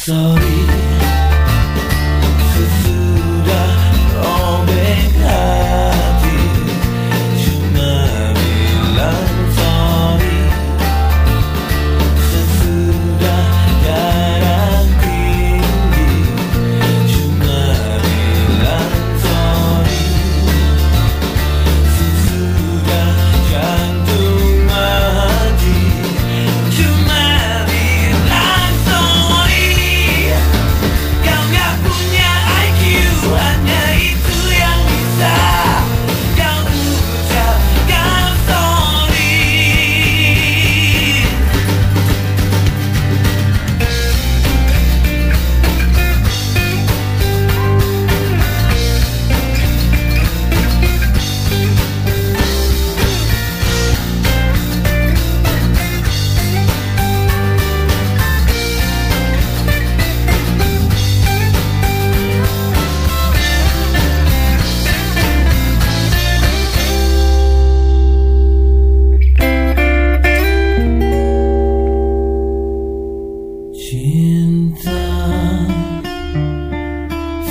Sorry.